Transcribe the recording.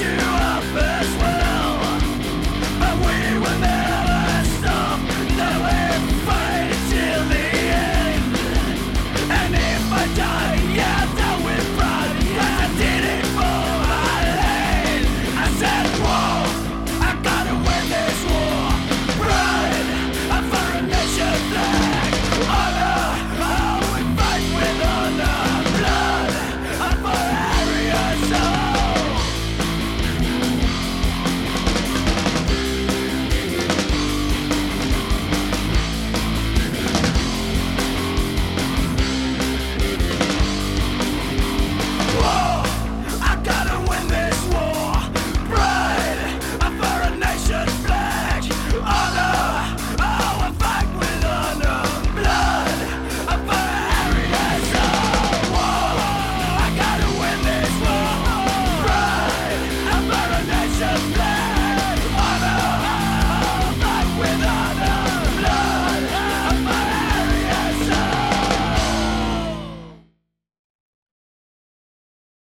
you.